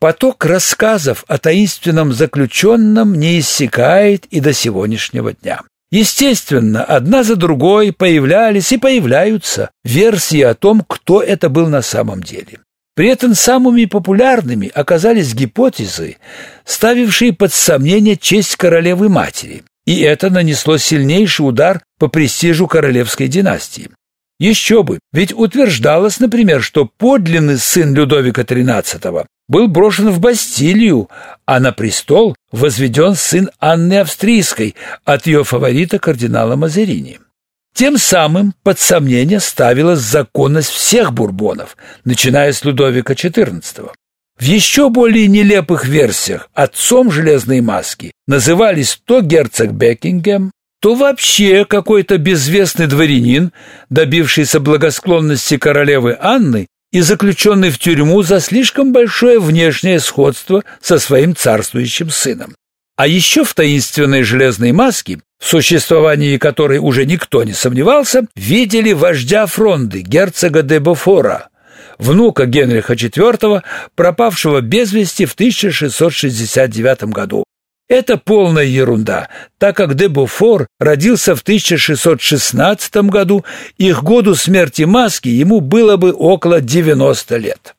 Поток рассказов о таинственном заключенном не иссякает и до сегодняшнего дня. Естественно, одна за другой появлялись и появляются версии о том, кто это был на самом деле. При этом самыми популярными оказались гипотезы, ставившие под сомнение честь королевы-матери, и это нанесло сильнейший удар по престижу королевской династии. Еще бы, ведь утверждалось, например, что подлинный сын Людовика XIII был брошен в Бастилию, а на престол возведен сын Анны Австрийской от ее фаворита кардинала Мазарини. Тем самым под сомнение ставилась законность всех бурбонов, начиная с Людовика XIV. В еще более нелепых версиях отцом железной маски назывались то герцог Бекингем, то вообще какой-то безвестный дворянин, добившийся благосклонности королевы Анны и заключенный в тюрьму за слишком большое внешнее сходство со своим царствующим сыном. А еще в таинственной железной маске, в существовании которой уже никто не сомневался, видели вождя фронды, герцога де Бофора, внука Генриха IV, пропавшего без вести в 1669 году. Это полная ерунда, так как де Бофор родился в 1616 году, и к году смерти Маски ему было бы около 90 лет.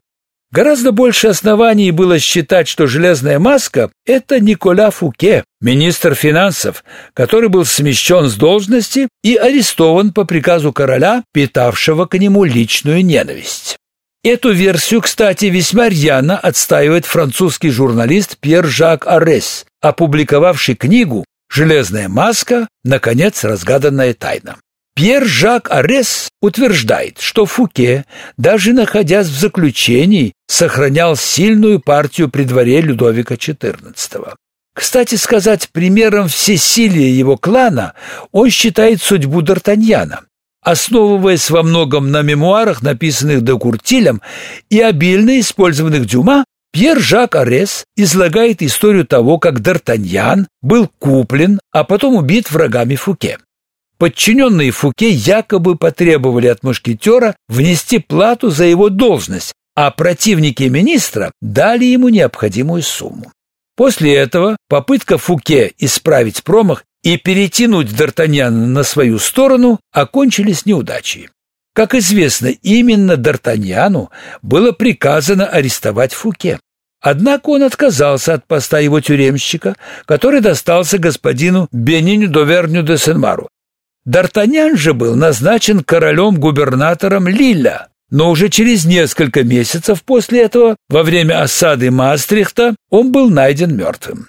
Гораздо больше оснований было считать, что железная маска – это Николя Фуке, министр финансов, который был смещен с должности и арестован по приказу короля, питавшего к нему личную ненависть. Эту версию, кстати, весьма рьяно отстаивает французский журналист Пьер Жак Арес, опубликовавший книгу «Железная маска. Наконец, разгаданная тайна». Пьер Жак Арес утверждает, что Фуке, даже находясь в заключении, сохранял сильную партию при дворе Людовика XIV. Кстати сказать, примером всесилия его клана он считает судьбу Д'Артаньяна. Основываясь во многом на мемуарах, написанных де Куртилем и обильно использованных Дюма, Пьер Жак Арес излагает историю того, как Д'Артаньян был куплен, а потом убит врагами Фуке. Подчиненные Фуке якобы потребовали от мушкетера внести плату за его должность, а противники министра дали ему необходимую сумму. После этого попытка Фуке исправить промах и перетянуть Д'Артаньяна на свою сторону окончились неудачей. Как известно, именно Д'Артаньяну было приказано арестовать Фуке. Однако он отказался от поста его тюремщика, который достался господину Бениню Доверню де Сенмару, Д'Артаньян же был назначен королем-губернатором Лиля, но уже через несколько месяцев после этого, во время осады Маастрихта, он был найден мертвым.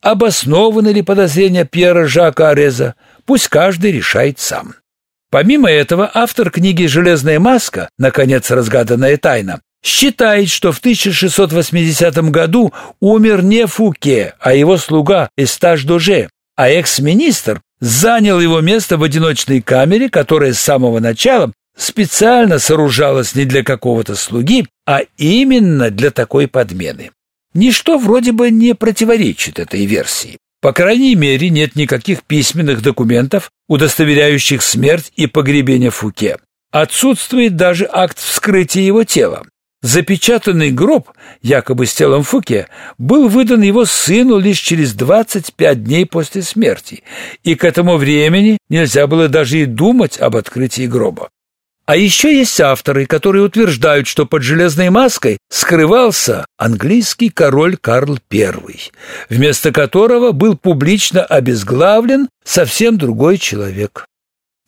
Обоснованы ли подозрения Пьера Жака Ареза, пусть каждый решает сам. Помимо этого, автор книги «Железная маска», наконец разгаданная тайна, считает, что в 1680 году умер не Фуке, а его слуга Эстаж Доже, а экс-министр занял его место в одиночной камере, которая с самого начала специально сооружалась не для какого-то слуги, а именно для такой подмены. Ничто вроде бы не противоречит этой версии. По крайней мере, нет никаких письменных документов, удостоверяющих смерть и погребение Фуке. Отсутствует даже акт вскрытия его тела. Запечатанный гроб, якобы с телом Фуке, был выдан его сыну лишь через 25 дней после смерти, и к этому времени нельзя было даже и думать об открытии гроба. А еще есть авторы, которые утверждают, что под железной маской скрывался английский король Карл I, вместо которого был публично обезглавлен совсем другой человек.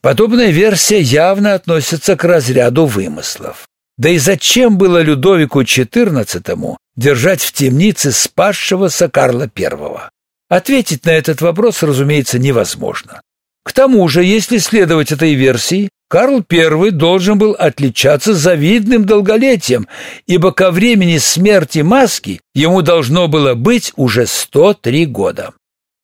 Подобная версия явно относится к разряду вымыслов. Да и зачем было Людовику XIV держать в темнице спасшегося Карла I? Ответить на этот вопрос, разумеется, невозможно. К тому же, если следовать этой версии, Карл I должен был отличаться завидным долголетием, ибо ко времени смерти Маски ему должно было быть уже 103 года.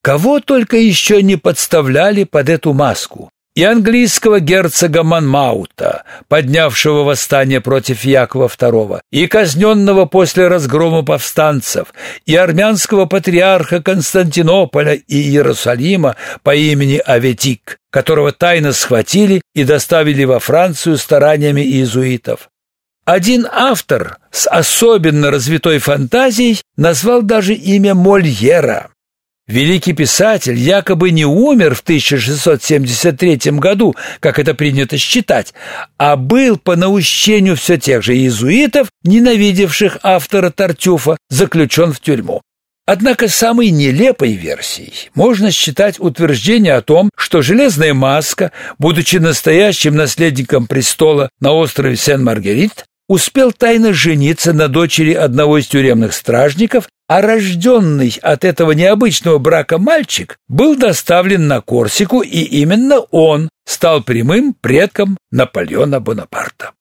Кого только еще не подставляли под эту маску и английского герцога Манмаута, поднявшего восстание против Якова II, и казненного после разгрома повстанцев, и армянского патриарха Константинополя и Иерусалима по имени Аветик, которого тайно схватили и доставили во Францию стараниями иезуитов. Один автор с особенно развитой фантазией назвал даже имя Мольера. Великий писатель якобы не умер в 1673 году, как это принято считать, а был по наущению все тех же иезуитов, ненавидевших автора Тартюфа, заключен в тюрьму. Однако самой нелепой версией можно считать утверждение о том, что Железная Маска, будучи настоящим наследником престола на острове Сен-Маргерит, успел тайно жениться на дочери одного из тюремных стражников, а рожденный от этого необычного брака мальчик был доставлен на Корсику, и именно он стал прямым предком Наполеона Бонапарта.